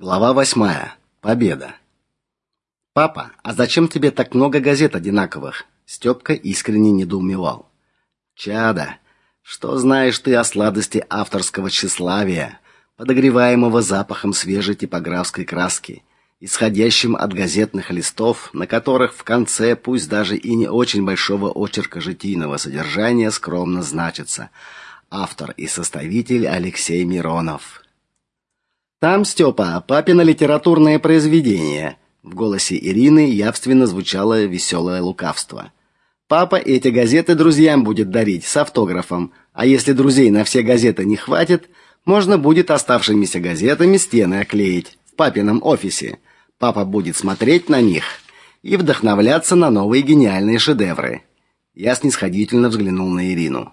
Глава восьмая. Победа. Папа, а зачем тебе так много газет одинаковых? Степка искренне недоумевал. Чада, что знаешь ты о сладости авторского тщеславия, подогреваемого запахом свежей типографской краски, исходящим от газетных листов, на которых в конце, пусть даже и не очень большого очерка житийного содержания, скромно значится: автор и составитель Алексей Миронов. Там, Степа, папино литературное произведение. В голосе Ирины явственно звучало веселое лукавство. Папа эти газеты друзьям будет дарить с автографом, а если друзей на все газеты не хватит, можно будет оставшимися газетами стены оклеить в папином офисе. Папа будет смотреть на них и вдохновляться на новые гениальные шедевры. Я снисходительно взглянул на Ирину.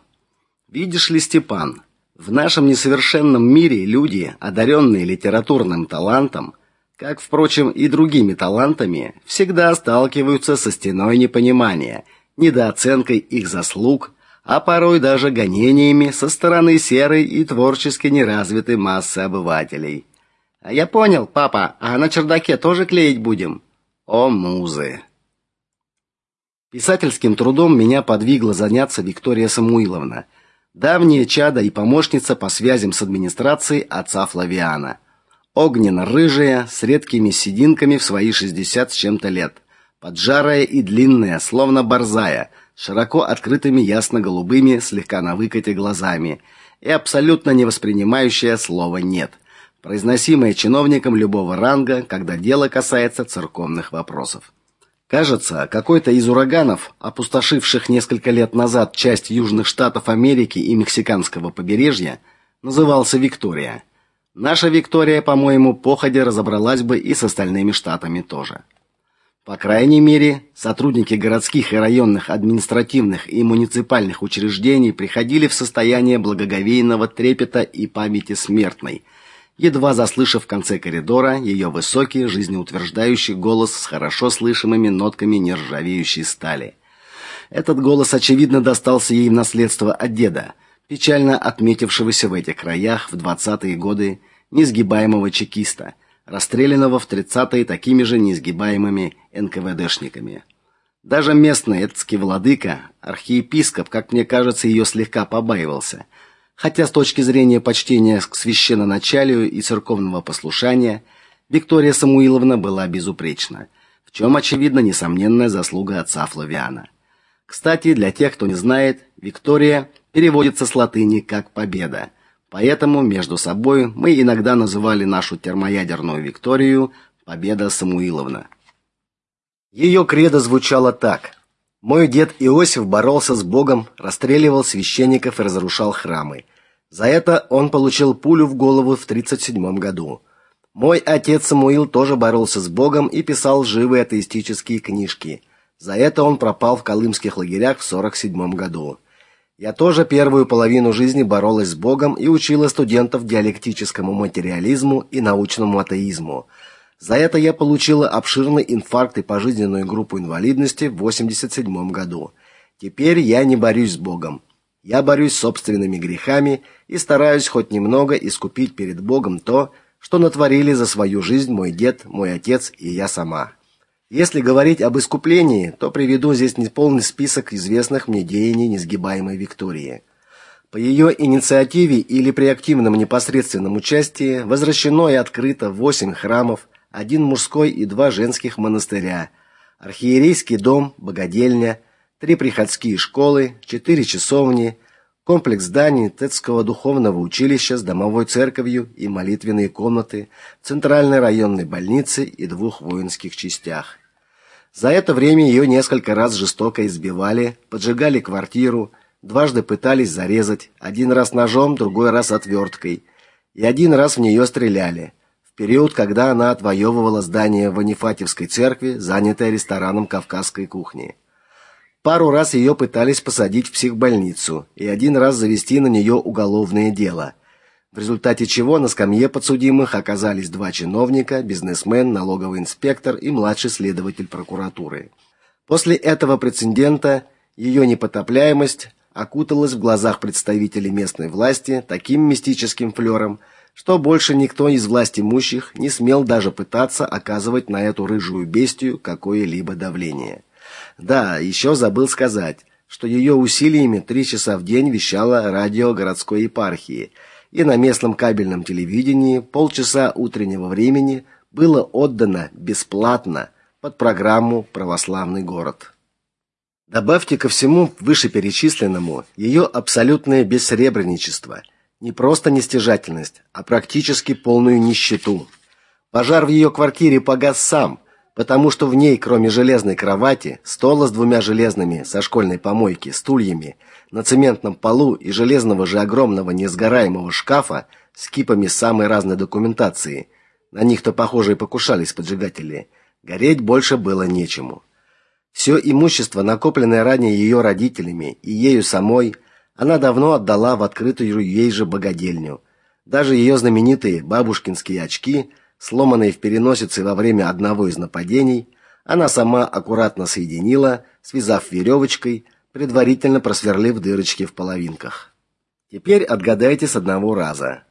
Видишь ли, Степан, в нашем несовершенном мире люди, одаренные литературным талантом, как впрочем и другими талантами, всегда сталкиваются со стеной непонимания, недооценкой их заслуг, а порой даже гонениями со стороны серой и творчески неразвитой массы обывателей. А я понял, папа, а на чердаке тоже клеить будем. О, музы. Писательским трудом меня подвигла заняться Виктория Самуиловна давняя чада и помощница по связям с администрацией отца Флавиана. Огненно-рыжая, с редкими сединками в свои шестьдесят с чем-то лет, поджарая и длинная, словно борзая, широко открытыми ясно-голубыми, слегка на выкате глазами и абсолютно не воспринимающая слово нет, произносимое чиновником любого ранга, когда дело касается церковных вопросов. Кажется, какой-то из ураганов, опустошивших несколько лет назад часть южных штатов Америки и мексиканского побережья, назывался Виктория. Наша Виктория, по-моему, походя разобралась бы и с остальными штатами тоже. По крайней мере, сотрудники городских и районных административных и муниципальных учреждений приходили в состояние благоговейного трепета и памяти смертной – едва заслышав в конце коридора ее высокий, жизнеутверждающий голос с хорошо слышимыми нотками нержавеющей стали. Этот голос очевидно достался ей в наследство от деда, печально отметившегося в этих краях в двадцатые годы несгибаемого чекиста, расстрелянного в тридцатые такими же неизгибаемыми НКВДшниками. Даже местный эцкий владыка, архиепископ, как мне кажется, ее слегка побаивался – Хотя с точки зрения почтения к священноначалию и церковного послушания Виктория Самуиловна была безупречна, в чем очевидна несомненная заслуга отца Флавиана. Кстати, для тех, кто не знает, Виктория переводится с латыни как победа. Поэтому между собой мы иногда называли нашу термоядерную Викторию Победа Самуиловна. Ее кредо звучало так: мой дед Иосиф боролся с Богом, расстреливал священников и разрушал храмы. За это он получил пулю в голову в 37 году. Мой отец Самуил тоже боролся с Богом и писал живые атеистические книжки. За это он пропал в колымских лагерях в 47 году. Я тоже первую половину жизни боролась с Богом и учила студентов диалектическому материализму и научному атеизму. За это я получила обширный инфаркт и пожизненную группу инвалидности в 87 году. Теперь я не борюсь с Богом. Я борюсь с собственными грехами и стараюсь хоть немного искупить перед Богом то, что натворили за свою жизнь мой дед, мой отец и я сама. Если говорить об искуплении, то приведу здесь неполный список известных мне деяний несгибаемой Виктории. По ее инициативе или при активном непосредственном участии возвращено и открыто восемь храмов, один мужской и два женских монастыря, архиерейский дом, богадельня, три приходские школы, четыре часовни, комплекс зданий Тецкого духовного училища с домовой церковью и молитвенные комнаты, центральной районной больницы и двух воинских частях. За это время ее несколько раз жестоко избивали, поджигали квартиру, дважды пытались зарезать, один раз ножом, другой раз отверткой, и один раз в нее стреляли период, когда она отвоевывала здание Ванифатьевской церкви, занятое рестораном кавказской кухни. Пару раз ее пытались посадить в психбольницу и один раз завести на нее уголовное дело. В результате чего на скамье подсудимых оказались два чиновника, бизнесмен, налоговый инспектор и младший следователь прокуратуры. После этого прецедента ее непотопляемость окуталась в глазах представителей местной власти таким мистическим флером, что больше никто из властимущих не смел даже пытаться оказывать на эту рыжую бестию какое-либо давление. Да, еще забыл сказать, что ее усилиями три часа в день вещало радио городской епархии, и на местном кабельном телевидении полчаса утреннего времени было отдано бесплатно под программу Православный город. Добавьте ко всему вышеперечисленному ее абсолютное бессребреничество, не просто нестяжательность, а практически полную нищету. Пожар в ее квартире погас сам, потому что в ней, кроме железной кровати, стола с двумя железными со школьной помойки стульями, на цементном полу и железного же огромного несгораемого шкафа с кипами самой разной документации, на них-то, похоже, и покушались поджигатели, гореть больше было нечему. Все имущество, накопленное ранее ее родителями и ею самой, она давно отдала в открытую ей же богадельню. Даже ее знаменитые бабушкинские очки, сломанные в переносице во время одного из нападений, она сама аккуратно соединила, связав веревочкой, предварительно просверлив дырочки в половинках. Теперь отгадайте с одного раза.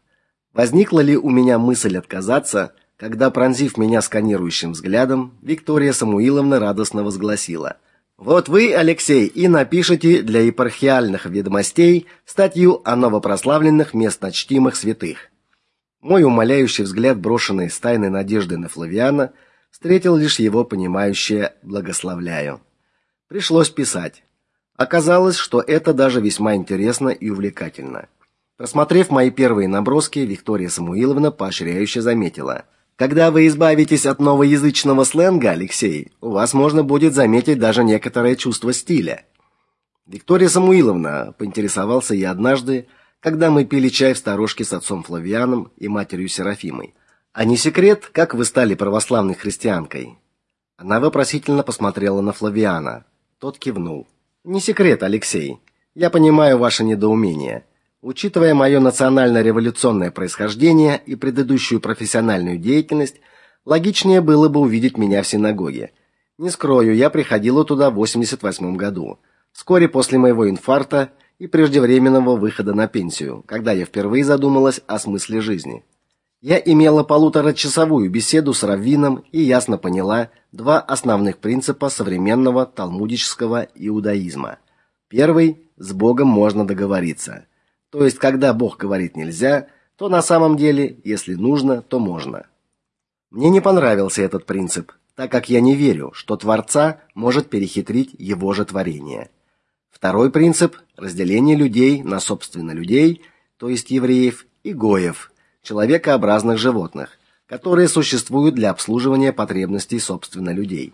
Возникла ли у меня мысль отказаться, когда, пронзив меня сканирующим взглядом, Виктория Самуиловна радостно возгласила: "Вот вы, Алексей, и напишите для епархиальных ведомостей статью о новопрославленных местночтимых святых". Мой умоляющий взгляд, брошенный с тайной надеждой на Флавиана, встретил лишь его понимающее благословляю. Пришлось писать. Оказалось, что это даже весьма интересно и увлекательно. Просмотрев мои первые наброски, Виктория Самуиловна поощряюще заметила: когда вы избавитесь от новоязычного сленга, Алексей, у вас можно будет заметить даже некоторое чувство стиля. Виктория Самуиловна, поинтересовался я однажды, когда мы пили чай в сторожке с отцом Флавианом и матерью Серафимой. А не секрет, как вы стали православной христианкой? Она вопросительно посмотрела на Флавиана. Тот кивнул. Не секрет, Алексей. Я понимаю ваше недоумение. Учитывая мое национально-революционное происхождение и предыдущую профессиональную деятельность, логичнее было бы увидеть меня в синагоге. Не скрою, я приходила туда в 88 году, вскоре после моего инфаркта и преждевременного выхода на пенсию, когда я впервые задумалась о смысле жизни. Я имела полуторачасовую беседу с раввином и ясно поняла два основных принципа современного талмудического иудаизма. Первый с Богом можно договориться – то есть, когда Бог говорит нельзя, то на самом деле, если нужно, то можно. Мне не понравился этот принцип, так как я не верю, что Творца может перехитрить его же творение. Второй принцип разделение людей на собственно людей, то есть евреев, и гоев, человекообразных животных, которые существуют для обслуживания потребностей собственно людей.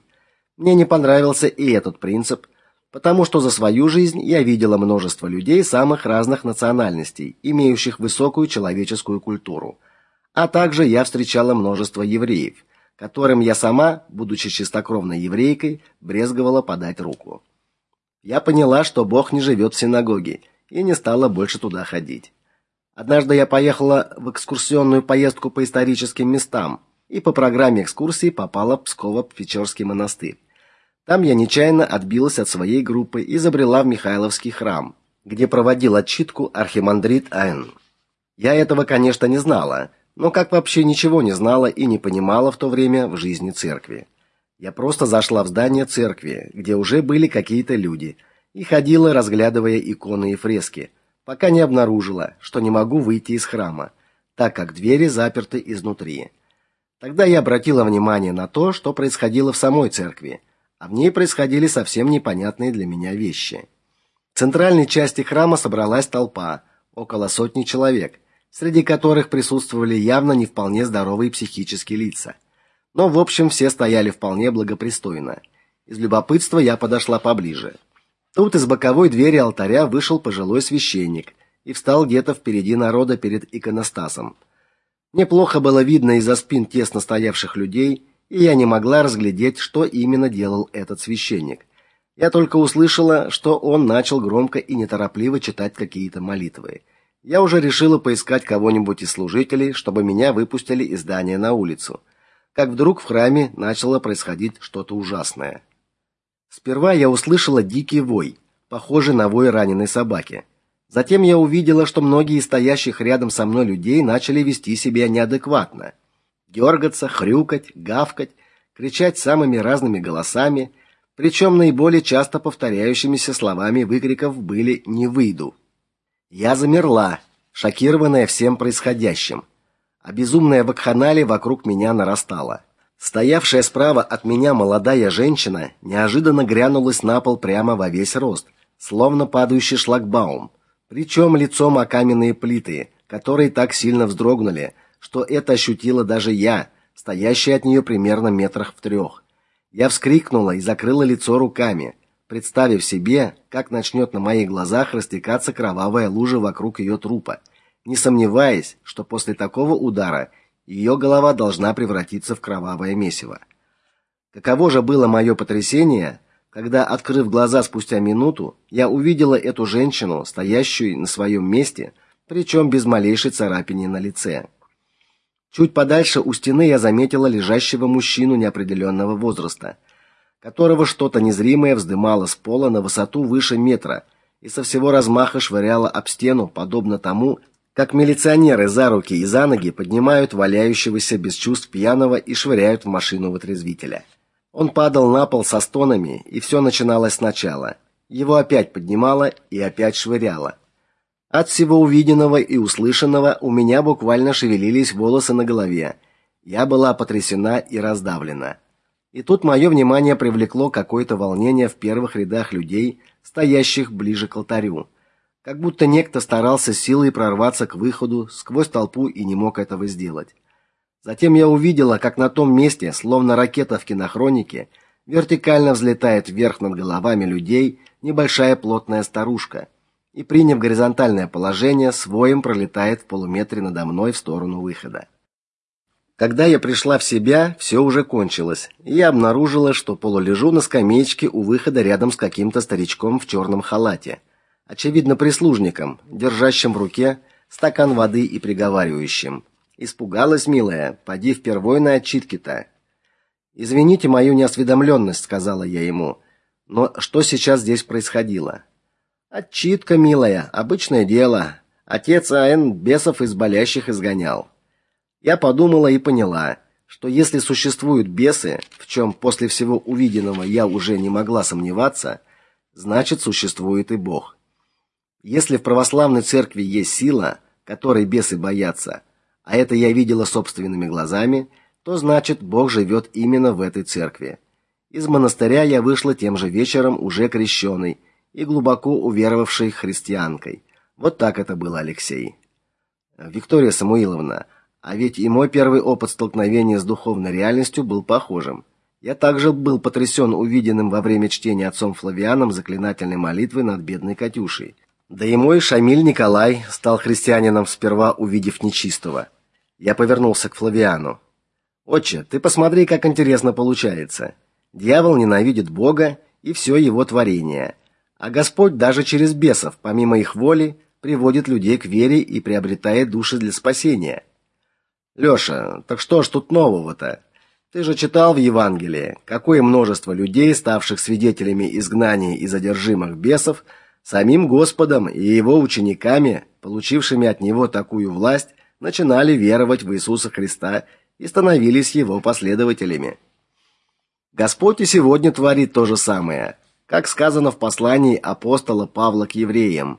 Мне не понравился и этот принцип, потому что за свою жизнь я видела множество людей самых разных национальностей, имеющих высокую человеческую культуру. А также я встречала множество евреев, которым я сама, будучи чистокровной еврейкой, брезговала подать руку. Я поняла, что Бог не живет в синагоге, и не стала больше туда ходить. Однажды я поехала в экскурсионную поездку по историческим местам, и по программе экскурсии попала в Псково-Печорский монастырь. Там я нечаянно отбилась от своей группы и забрела в Михайловский храм, где проводил отчитку архимандрит Н. Я этого, конечно, не знала, но как вообще ничего не знала и не понимала в то время в жизни церкви. Я просто зашла в здание церкви, где уже были какие-то люди, и ходила, разглядывая иконы и фрески, пока не обнаружила, что не могу выйти из храма, так как двери заперты изнутри. Тогда я обратила внимание на то, что происходило в самой церкви а в ней происходили совсем непонятные для меня вещи. В центральной части храма собралась толпа, около сотни человек, среди которых присутствовали явно не вполне здоровые психические лица. Но в общем все стояли вполне благопристойно. Из любопытства я подошла поближе. Тут из боковой двери алтаря вышел пожилой священник и встал где-то впереди народа перед иконостасом. Неплохо было видно из-за спин тесно стоявших людей, и я не могла разглядеть, что именно делал этот священник. Я только услышала, что он начал громко и неторопливо читать какие-то молитвы. Я уже решила поискать кого-нибудь из служителей, чтобы меня выпустили из здания на улицу. Как вдруг в храме начало происходить что-то ужасное. Сперва я услышала дикий вой, похожий на вой раненой собаки. Затем я увидела, что многие из стоящих рядом со мной людей начали вести себя неадекватно. Дергаться, хрюкать, гавкать, кричать самыми разными голосами, причем наиболее часто повторяющимися словами выкриков были «не выйду». Я замерла, шокированная всем происходящим, а безумная вакханалия вокруг меня нарастала. Стоявшая справа от меня молодая женщина неожиданно грянулась на пол прямо во весь рост, словно падающий шлагбаум, причем лицом о каменные плиты, которые так сильно вздрогнули, что это ощутила даже я, стоящая от нее примерно метрах в трех. Я вскрикнула и закрыла лицо руками, представив себе, как начнет на моих глазах растекаться кровавая лужа вокруг ее трупа, не сомневаясь, что после такого удара ее голова должна превратиться в кровавое месиво. Каково же было мое потрясение, когда, открыв глаза спустя минуту, я увидела эту женщину, стоящую на своем месте, причем без малейшей царапины на лице. Чуть подальше у стены я заметила лежащего мужчину неопределенного возраста, которого что-то незримое вздымало с пола на высоту выше метра и со всего размаха швыряло об стену, подобно тому, как милиционеры за руки и за ноги поднимают валяющегося без чувств пьяного и швыряют в машину вытрезвителя. Он падал на пол со стонами, и все начиналось сначала. Его опять поднимало и опять швыряло. От всего увиденного и услышанного у меня буквально шевелились волосы на голове. Я была потрясена и раздавлена. И тут мое внимание привлекло какое-то волнение в первых рядах людей, стоящих ближе к алтарю. Как будто некто старался силой прорваться к выходу сквозь толпу и не мог этого сделать. Затем я увидела, как на том месте, словно ракета в кинохронике, вертикально взлетает вверх над головами людей небольшая плотная старушка и, приняв горизонтальное положение, своим пролетает в полуметре надо мной в сторону выхода. Когда я пришла в себя, все уже кончилось, и я обнаружила, что полулежу на скамеечке у выхода рядом с каким-то старичком в черном халате, очевидно прислужником, держащим в руке стакан воды и приговаривающим: Испугалась, милая, поди впервой на отчитки-то. Извините мою неосведомленность», — сказала я ему. Но что сейчас здесь происходило? Отчитка, милая, обычное дело. Отец А.Н. бесов из болящих изгонял. Я подумала и поняла, что если существуют бесы, в чем после всего увиденного я уже не могла сомневаться, значит существует и Бог. Если в православной церкви есть сила, которой бесы боятся, а это я видела собственными глазами, то значит, Бог живет именно в этой церкви. Из монастыря я вышла тем же вечером уже крещенной и глубоко уверовавшей христианкой. Вот так это было, Алексей. Виктория Самуиловна, а ведь и мой первый опыт столкновения с духовной реальностью был похожим. Я также был потрясен увиденным во время чтения отцом Флавианом заклинательной молитвы над бедной Катюшей. Да и мой Шамиль Николай стал христианином сперва увидев нечистого. Я повернулся к Флавиану. Отче, ты посмотри, как интересно получается. Дьявол ненавидит Бога и все его творение, а Господь даже через бесов, помимо их воли, приводит людей к вере и приобретает души для спасения. Лёша, так что ж тут нового-то? Ты же читал в Евангелии, какое множество людей, ставших свидетелями изгнания и задержимых бесов, Самим Господом и его учениками, получившими от него такую власть, начинали веровать в Иисуса Христа и становились его последователями. Господь и сегодня творит то же самое, как сказано в послании апостола Павла к евреям.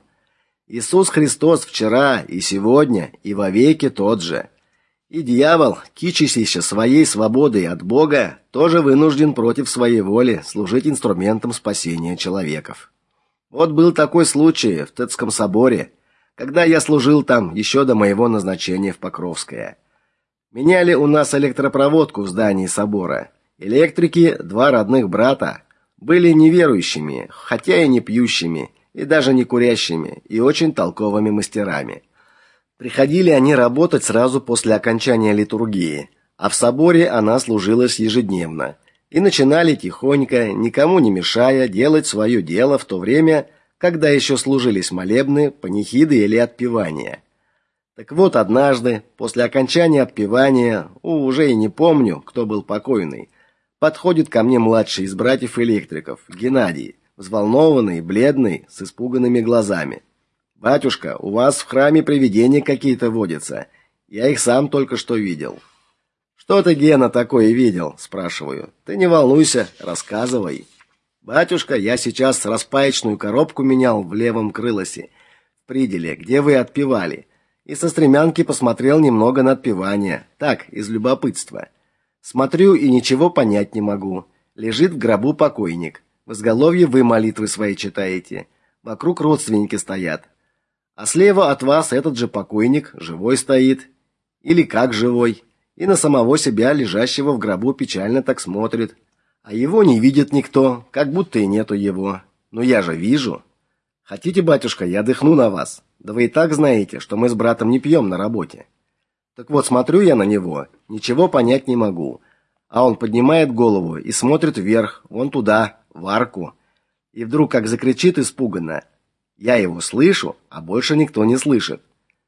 Иисус Христос вчера и сегодня и вовеки тот же. И дьявол, кичащийся своей свободой от Бога, тоже вынужден против своей воли служить инструментом спасения человеков. Вот был такой случай в Тетском соборе, когда я служил там еще до моего назначения в Покровское. Меняли у нас электропроводку в здании собора. Электрики, два родных брата, были неверующими, хотя и не пьющими, и даже не курящими, и очень толковыми мастерами. Приходили они работать сразу после окончания литургии, а в соборе она служилась ежедневно и начинали тихонько, никому не мешая, делать свое дело в то время, когда еще служились молебны, панихиды или отпевания. Так вот, однажды, после окончания отпевания, уже и не помню, кто был покойный, подходит ко мне младший из братьев-электриков, Геннадий, взволнованный, бледный, с испуганными глазами. Батюшка, у вас в храме привидения какие-то водятся. Я их сам только что видел. Что ты, Гена, такое видел, спрашиваю. Ты не волнуйся, рассказывай. Батюшка, я сейчас распаечную коробку менял в левом крылосе, в приделе, где вы отпевали. И со стремянки посмотрел немного на отпевание, так, из любопытства. Смотрю и ничего понять не могу. Лежит в гробу покойник. В изголовье вы молитвы свои читаете. Вокруг родственники стоят. А слева от вас этот же покойник живой стоит. Или как живой. И на самого себя, лежащего в гробу, печально так смотрит. А его не видит никто, как будто и нету его. Но я же вижу. Хотите, батюшка, я дыхну на вас? Да вы и так знаете, что мы с братом не пьем на работе. Так вот, смотрю я на него, ничего понять не могу. А он поднимает голову и смотрит вверх, вон туда, в арку. И вдруг как закричит испуганно. Я его слышу, а больше никто не слышит.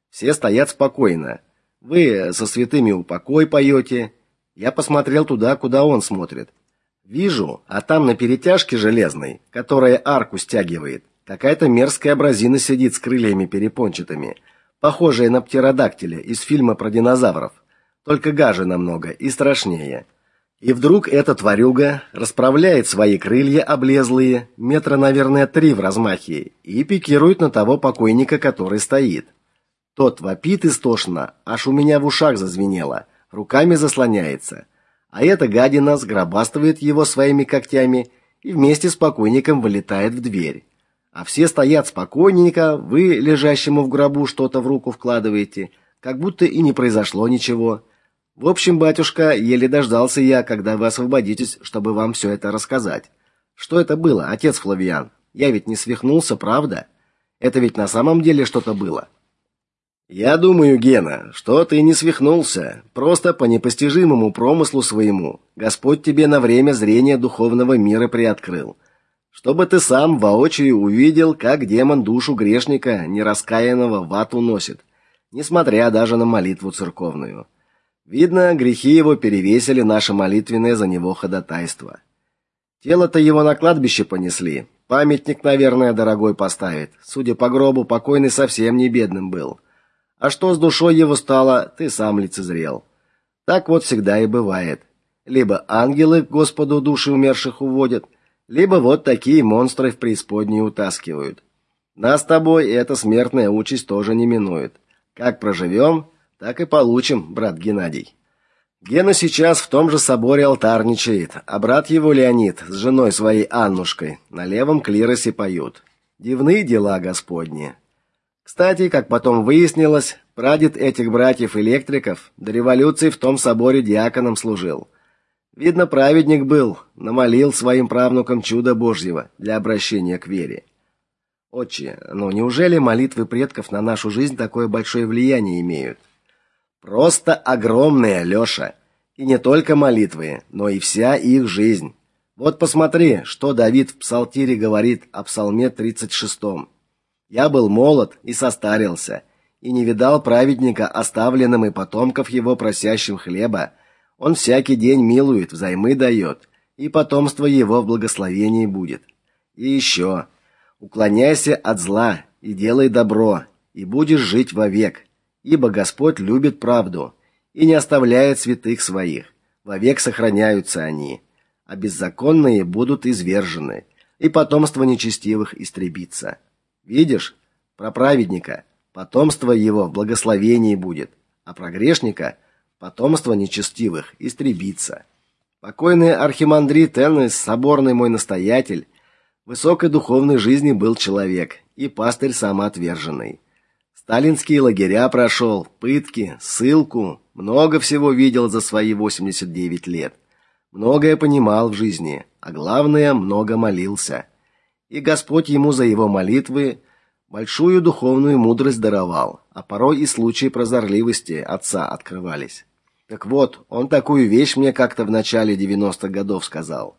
Все стоят спокойно. Вы со святыми упокой поете. Я посмотрел туда, куда он смотрит. Вижу, а там на перетяжке железной, которая арку стягивает, какая-то мерзкая абразина сидит с крыльями перепончатыми, похожая на птеродактиля из фильма про динозавров, только гаже намного и страшнее. И вдруг эта тварюга расправляет свои крылья облезлые, метра, наверное, три в размахе, и пикирует на того покойника, который стоит. Тот вопит истошно, аж у меня в ушах зазвенело, руками заслоняется – а эта гадина сгробастывает его своими когтями и вместе с покойником вылетает в дверь. А все стоят спокойненько, вы лежащему в гробу что-то в руку вкладываете, как будто и не произошло ничего. В общем, батюшка, еле дождался я, когда вы освободитесь, чтобы вам все это рассказать. Что это было, отец Флавиан? Я ведь не свихнулся, правда? Это ведь на самом деле что-то было. Я думаю, Гена, что ты не свихнулся, просто по непостижимому промыслу своему Господь тебе на время зрения духовного мира приоткрыл, чтобы ты сам воочию увидел, как демон душу грешника нераскаянного в ад уносит, несмотря даже на молитву церковную. Видно, грехи его перевесили наше молитвенное за него ходатайство. Тело-то его на кладбище понесли. Памятник, наверное, дорогой поставит. Судя по гробу, покойный совсем не бедным был. А что с душой его стало, ты сам лицезрел. Так вот всегда и бывает. Либо ангелы к Господу души умерших уводят, либо вот такие монстры в преисподнюю утаскивают. Нас с тобой эта смертная участь тоже не минует. Как проживем, так и получим, брат Геннадий. Гена сейчас в том же соборе алтарничает, а брат его Леонид с женой своей Аннушкой на левом клиросе поют. Дивные дела Господни. Кстати, как потом выяснилось, прадед этих братьев-электриков до революции в том соборе диаконом служил. Видно, праведник был, намолил своим правнукам чудо Божьего для обращения к вере. Отче, ну неужели молитвы предков на нашу жизнь такое большое влияние имеют? Просто огромное, Лёша. И не только молитвы, но и вся их жизнь. Вот посмотри, что Давид в Псалтире говорит о Псалме 36. Я был молод и состарился, и не видал праведника, оставленным и потомков его просящим хлеба. Он всякий день милует, взаймы дает, и потомство его в благословении будет. И еще, уклоняйся от зла и делай добро, и будешь жить вовек, ибо Господь любит правду и не оставляет святых своих. Вовек сохраняются они, а беззаконные будут извержены, и потомство нечестивых истребится. Видишь, про праведника потомство его в благословении будет, а про грешника потомство нечестивых истребится. Покойный архимандрит Эннес, соборный мой настоятель, высокой духовной жизни был человек и пастырь самоотверженный. Сталинские лагеря прошел, пытки, ссылку, много всего видел за свои 89 лет. Многое понимал в жизни, а главное, много молился и Господь ему за его молитвы большую духовную мудрость даровал, а порой и случаи прозорливости отца открывались. Так вот, он такую вещь мне как-то в начале 90-х годов сказал.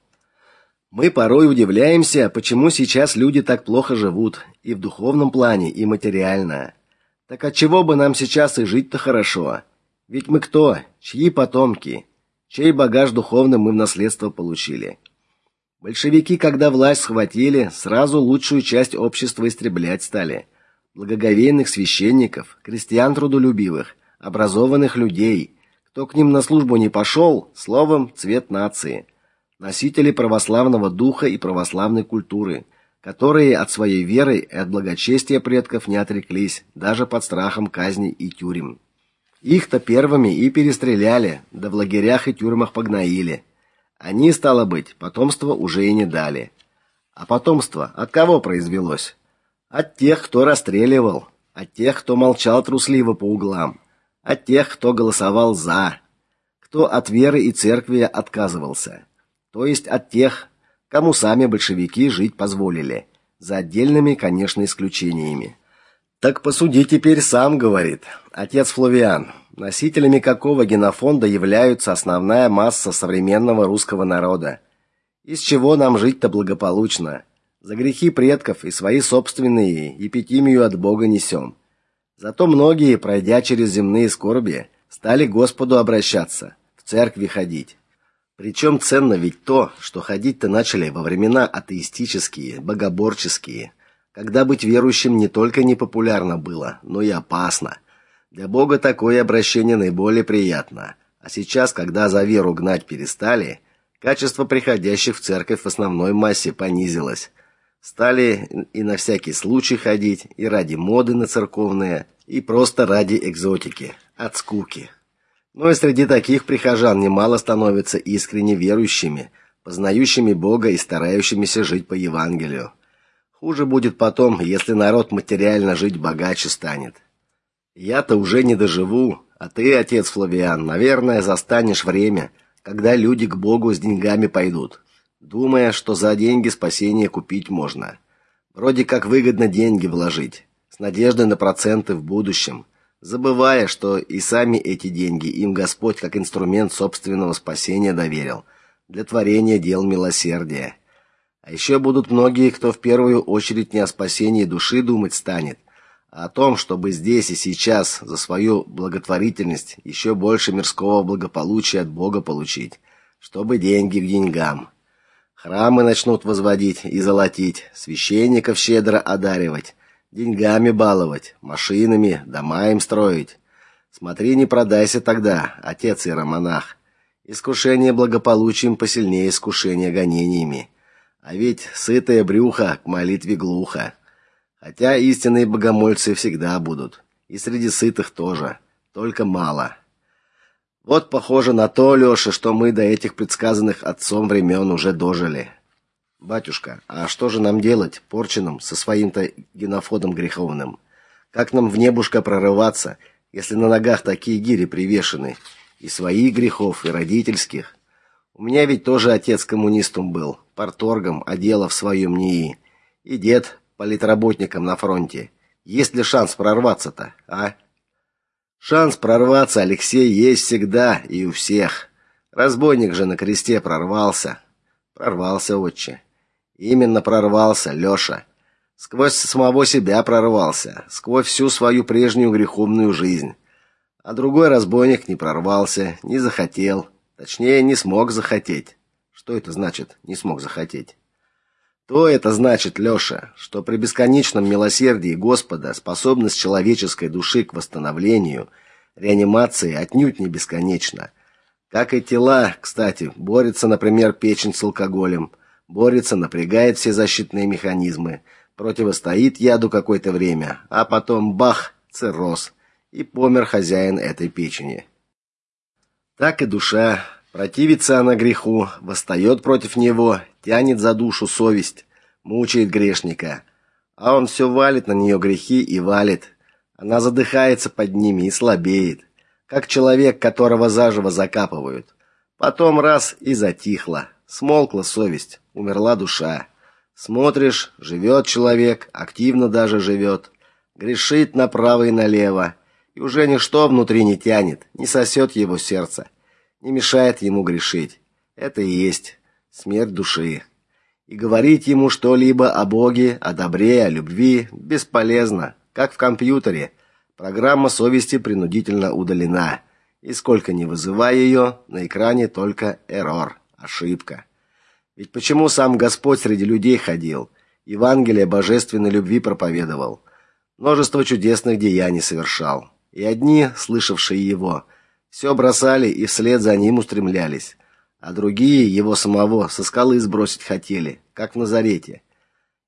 Мы порой удивляемся, почему сейчас люди так плохо живут и в духовном плане, и материально. Так от чего бы нам сейчас и жить-то хорошо? Ведь мы кто? Чьи потомки? Чей багаж духовный мы в наследство получили? Большевики, когда власть схватили, сразу лучшую часть общества истреблять стали. благоговейных священников, крестьян трудолюбивых, образованных людей, кто к ним на службу не пошел, словом, цвет нации, носители православного духа и православной культуры, которые от своей веры и от благочестия предков не отреклись, даже под страхом казни и тюрем. Их-то первыми и перестреляли, да в лагерях и тюрьмах погноили. Они, стало быть, потомство уже и не дали. А потомство от кого произвелось? От тех, кто расстреливал, от тех, кто молчал трусливо по углам, от тех, кто голосовал за, кто от веры и церкви отказывался. То есть от тех, кому сами большевики жить позволили, за отдельными, конечно, исключениями. Так посуди теперь сам, говорит отец Флавиан. Носителями какого генофонда являются основная масса современного русского народа? Из чего нам жить-то благополучно? За грехи предков и свои собственные епитимию от Бога несем. Зато многие, пройдя через земные скорби, стали к Господу обращаться, в церкви ходить. Причем ценно ведь то, что ходить-то начали во времена атеистические, богоборческие, когда быть верующим не только непопулярно было, но и опасно. Для Бога такое обращение наиболее приятно. А сейчас, когда за веру гнать перестали, качество приходящих в церковь в основной массе понизилось. Стали и на всякий случай ходить, и ради моды на церковные, и просто ради экзотики, от скуки. Но и среди таких прихожан немало становятся искренне верующими, познающими Бога и старающимися жить по Евангелию. Хуже будет потом, если народ материально жить богаче станет. Я-то уже не доживу, а ты, отец Флавиан, наверное, застанешь время, когда люди к Богу с деньгами пойдут, думая, что за деньги спасение купить можно. Вроде как выгодно деньги вложить, с надеждой на проценты в будущем, забывая, что и сами эти деньги им Господь как инструмент собственного спасения доверил для творения дел милосердия. А еще будут многие, кто в первую очередь не о спасении души думать станет, а о том, чтобы здесь и сейчас за свою благотворительность еще больше мирского благополучия от Бога получить, чтобы деньги к деньгам. Храмы начнут возводить и золотить, священников щедро одаривать, деньгами баловать, машинами, дома им строить. Смотри, не продайся тогда, отец иеромонах. Искушение благополучием посильнее искушения гонениями. А ведь сытое брюхо к молитве глухо. Хотя истинные богомольцы всегда будут, и среди сытых тоже, только мало. Вот похоже на то, Лёша, что мы до этих предсказанных отцом времен уже дожили. Батюшка, а что же нам делать, порченным со своим-то генофодом греховным? Как нам в небушка прорываться, если на ногах такие гири привешены, и своих грехов, и родительских? У меня ведь тоже отец коммунистом был, парторгом, а дело в своем НИИ. И дед политработником на фронте. Есть ли шанс прорваться-то, а? Шанс прорваться, Алексей, есть всегда и у всех. Разбойник же на кресте прорвался. Прорвался, отче. Именно прорвался, Лёша. Сквозь самого себя прорвался, сквозь всю свою прежнюю греховную жизнь. А другой разбойник не прорвался, не захотел. Точнее, не смог захотеть. Что это значит не смог захотеть? То это значит, Лёша, что при бесконечном милосердии Господа способность человеческой души к восстановлению, реанимации отнюдь не бесконечна. Как и тела, кстати, борется, например, печень с алкоголем, борется, напрягает все защитные механизмы, противостоит яду какое-то время, а потом бах, цирроз, и помер хозяин этой печени. Так и душа. Противится она греху, восстает против него, тянет за душу совесть, мучает грешника. А он все валит на нее грехи и валит. Она задыхается под ними и слабеет, как человек, которого заживо закапывают. Потом раз и затихла, смолкла совесть, умерла душа. Смотришь, живет человек, активно даже живет, грешит направо и налево и уже ничто внутри не тянет, не сосет его сердце, не мешает ему грешить. Это и есть смерть души. И говорить ему что-либо о Боге, о добре, о любви бесполезно, как в компьютере. Программа совести принудительно удалена, и сколько ни вызывай ее, на экране только эррор, ошибка. Ведь почему сам Господь среди людей ходил, Евангелие божественной любви проповедовал? множество чудесных деяний совершал. И одни, слышавшие его, все бросали и вслед за ним устремлялись, а другие его самого со скалы сбросить хотели, как в Назарете.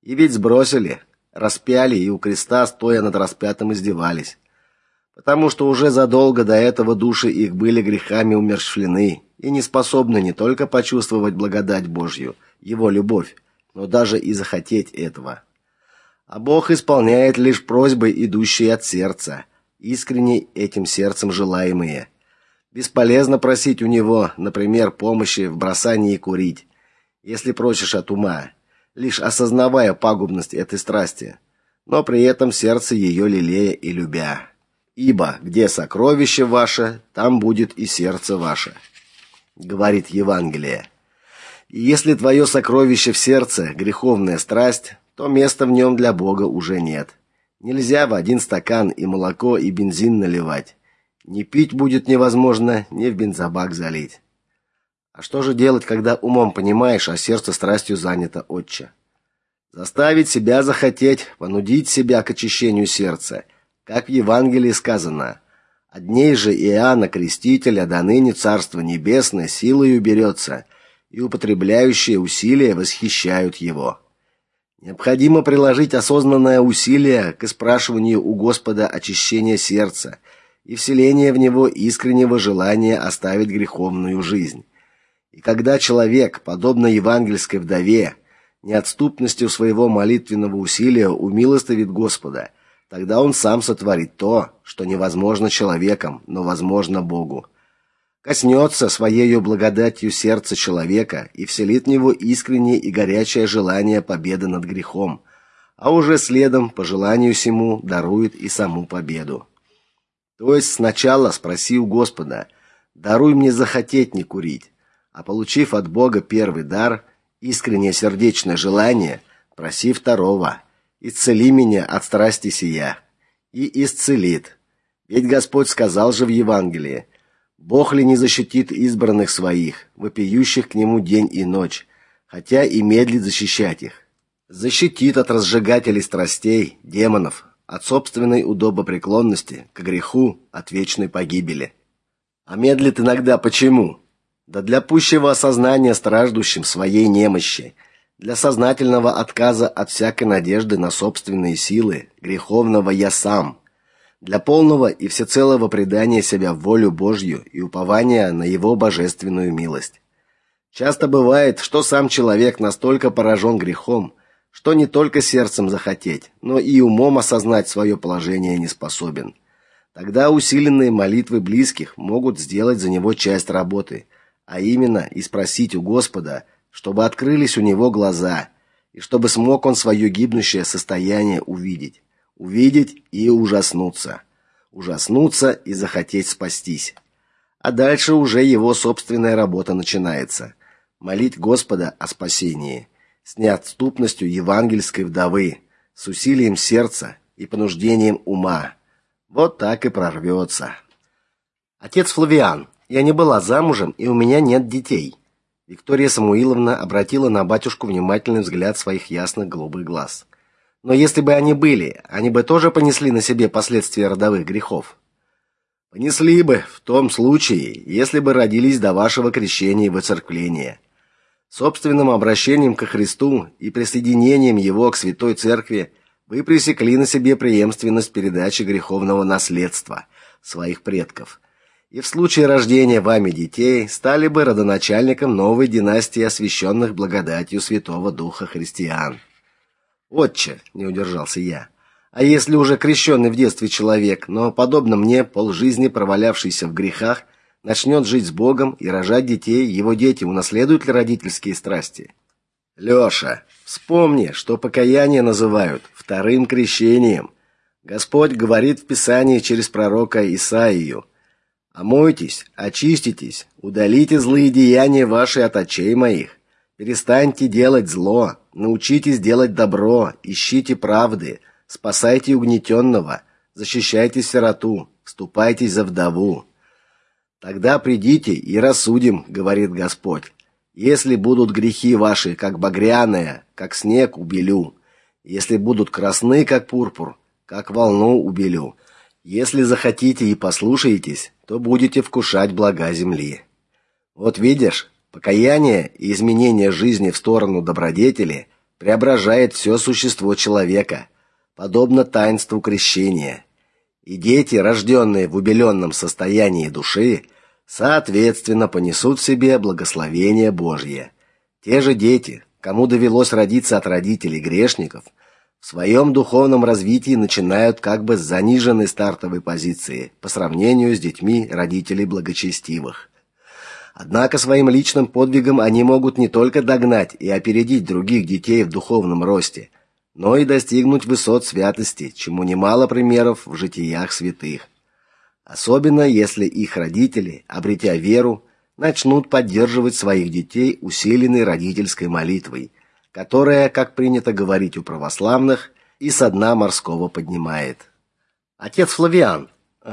И ведь сбросили, распяли и у креста, стоя над распятым, издевались. Потому что уже задолго до этого души их были грехами умерщвлены и не способны не только почувствовать благодать Божью, его любовь, но даже и захотеть этого. А Бог исполняет лишь просьбы, идущие от сердца, искренне этим сердцем желаемые. Бесполезно просить у него, например, помощи в бросании курить, если просишь от ума, лишь осознавая пагубность этой страсти, но при этом сердце ее лелея и любя. Ибо где сокровище ваше, там будет и сердце ваше, говорит Евангелие. И если твое сокровище в сердце греховная страсть, то места в нем для Бога уже нет. Нельзя в один стакан и молоко, и бензин наливать. Не пить будет невозможно, не в бензобак залить. А что же делать, когда умом понимаешь, а сердце страстью занято, отче? Заставить себя захотеть, понудить себя к очищению сердца, как в Евангелии сказано: "От же Иоанна Крестителя до ныне Царство небесное силою берется, и употребляющие усилия восхищают его". Необходимо приложить осознанное усилие к спрашиванию у Господа очищения сердца и вселения в него искреннего желания оставить греховную жизнь. И когда человек, подобно евангельской вдове, неотступностью своего молитвенного усилия умилостивит Господа, тогда он сам сотворит то, что невозможно человеком, но возможно Богу. Коснется своей благодатью сердца человека и вселит в него искреннее и горячее желание победы над грехом, а уже следом, по желанию сему, дарует и саму победу. То есть сначала спроси у Господа: "Даруй мне захотеть не курить", а получив от Бога первый дар, искреннее сердечное желание, проси второго: "Исцели меня от страсти сия". И исцелит. Ведь Господь сказал же в Евангелии: Бог ли не защитит избранных своих, вопиющих к нему день и ночь, хотя и медлит защищать их? Защитит от разжигателей страстей, демонов, от собственной удобопреклонности к греху, от вечной погибели. А медлит иногда почему? Да для пущего осознания страждущим своей немощи, для сознательного отказа от всякой надежды на собственные силы, греховного я сам, для полного и всецелого предания себя в волю Божью и упования на его божественную милость. Часто бывает, что сам человек настолько поражен грехом, что не только сердцем захотеть, но и умом осознать свое положение не способен. Тогда усиленные молитвы близких могут сделать за него часть работы, а именно и спросить у Господа, чтобы открылись у него глаза, и чтобы смог он свое гибнущее состояние увидеть, увидеть и ужаснуться, ужаснуться и захотеть спастись. А дальше уже его собственная работа начинается молить Господа о спасении с неотступностью евангельской вдовы, с усилием сердца и понуждением ума. Вот так и прорвется. Отец Флавиан, я не была замужем, и у меня нет детей. Виктория Самуиловна обратила на батюшку внимательный взгляд своих ясных голубых глаз. Но если бы они были, они бы тоже понесли на себе последствия родовых грехов. Понесли бы в том случае, если бы родились до вашего крещения и воцерквления. Собственным обращением ко Христу и присоединением его к Святой Церкви вы пресекли на себе преемственность передачи греховного наследства своих предков. И в случае рождения вами детей стали бы родоначальником новой династии освященных благодатью Святого Духа христиан. Отче, не удержался я. А если уже крещенный в детстве человек, но подобно мне полжизни провалявшийся в грехах, начнет жить с Богом и рожать детей, его дети унаследуют ли родительские страсти? Лёша, вспомни, что покаяние называют вторым крещением. Господь говорит в Писании через пророка Исаию: "Омойтесь, очиститесь, удалите злые деяния ваши от очей моих, перестаньте делать зло, научитесь делать добро, ищите правды, спасайте угнетенного, защищайте сироту, вступайтесь за вдову". Тогда придите и рассудим, говорит Господь. Если будут грехи ваши, как багряные, как снег убелю, если будут красны, как пурпур, как волну убелю. Если захотите и послушаетесь, то будете вкушать блага земли. Вот видишь, покаяние и изменение жизни в сторону добродетели преображает все существо человека, подобно таинству крещения. И дети, рожденные в убеленном состоянии души, соответственно понесут в себе благословение Божье. Те же дети, кому довелось родиться от родителей грешников, в своем духовном развитии начинают как бы с заниженной стартовой позиции по сравнению с детьми родителей благочестивых. Однако своим личным подвигом они могут не только догнать и опередить других детей в духовном росте, но и достигнуть высот святости, чему немало примеров в житиях святых. Особенно если их родители, обретя веру, начнут поддерживать своих детей усиленной родительской молитвой, которая, как принято говорить у православных, и со дна морского поднимает. Отец Флавиан,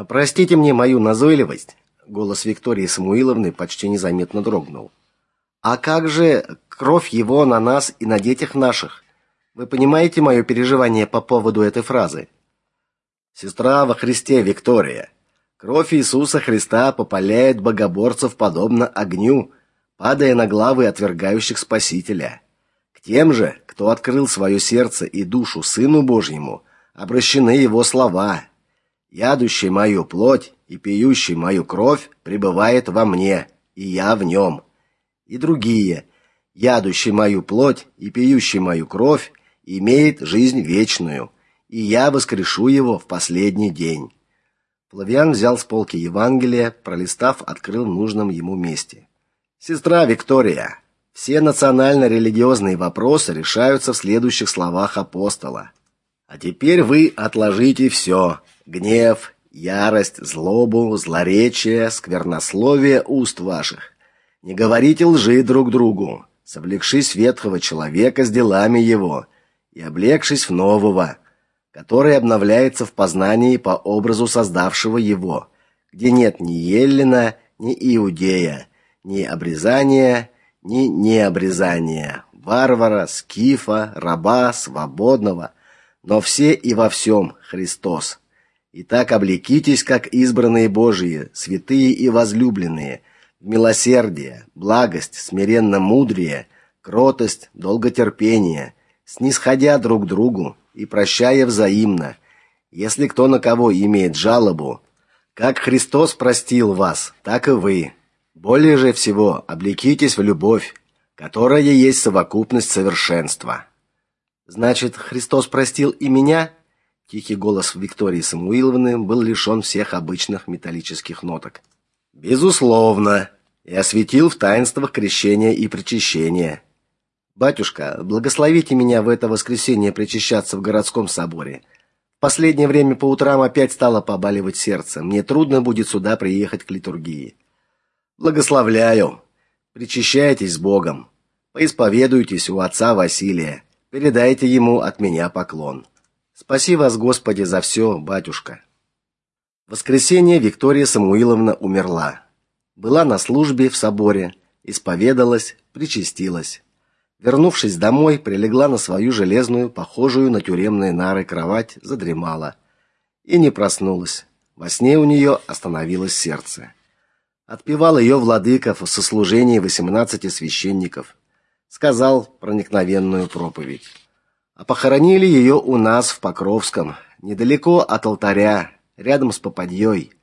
простите мне мою назойливость, голос Виктории Самуиловны почти незаметно дрогнул. А как же кровь его на нас и на детях наших? Вы понимаете мое переживание по поводу этой фразы? Сестра во Христе Виктория, кровь Иисуса Христа попаляет богоборцев подобно огню, падая на главы отвергающих Спасителя. Тем же, кто открыл свое сердце и душу Сыну Божьему, обращены его слова: "Ядущий мою плоть и пьющий мою кровь пребывает во мне, и я в нем". И другие: "Ядущий мою плоть и пьющий мою кровь имеет жизнь вечную, и я воскрешу его в последний день". Флавиан взял с полки Евангелие, пролистав, открыл в нужном ему месте. Сестра Виктория, все национально-религиозные вопросы решаются в следующих словах апостола. А теперь вы отложите все: гнев, ярость, злобу, злоречие, сквернословие уст ваших. Не говорите лжи друг другу, совлекшись ветхого человека с делами его и облегшись в нового, который обновляется в познании по образу создавшего его, где нет ни Еллина, ни Иудея, ни обрезания, ни необрезания, варвара, скифа, раба, свободного, но все и во всем Христос. Итак, облекитесь, как избранные Божии, святые и возлюбленные, в милосердие, благость, смиренно мудрее, кротость, долготерпение, снисходя друг другу и прощая взаимно, если кто на кого имеет жалобу, как Христос простил вас, так и вы. Более же всего облекитесь в любовь, которая есть совокупность совершенства. Значит, Христос простил и меня? Тихий голос Виктории Самуиловны был лишен всех обычных металлических ноток. Безусловно, и осветил в таинствах крещения и причащения. Батюшка, благословите меня в это воскресенье причащаться в городском соборе. В последнее время по утрам опять стало побаливать сердце. Мне трудно будет сюда приехать к литургии. Благословляю. Причащайтесь с Богом. Поисповедуйтесь у отца Василия. Передайте ему от меня поклон. Спаси вас, Господи, за все, батюшка. В воскресенье Виктория Самуиловна умерла. Была на службе в соборе, исповедалась, причастилась. Вернувшись домой, прилегла на свою железную, похожую на тюремные нары кровать, задремала и не проснулась. Во сне у нее остановилось сердце. Отпевал ее владыка в сослужении восемнадцати священников. Сказал проникновенную проповедь. А похоронили ее у нас в Покровском, недалеко от алтаря, рядом с попадьей,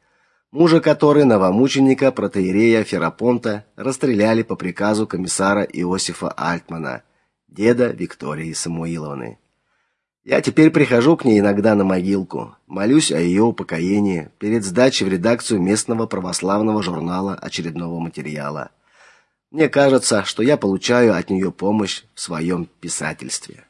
мужа которой новомученика протоиерея Ферапонта расстреляли по приказу комиссара Иосифа Альтмана, деда Виктории Самуиловны. Я теперь прихожу к ней иногда на могилку, молюсь о ее упокоении перед сдачей в редакцию местного православного журнала очередного материала. Мне кажется, что я получаю от нее помощь в своем писательстве.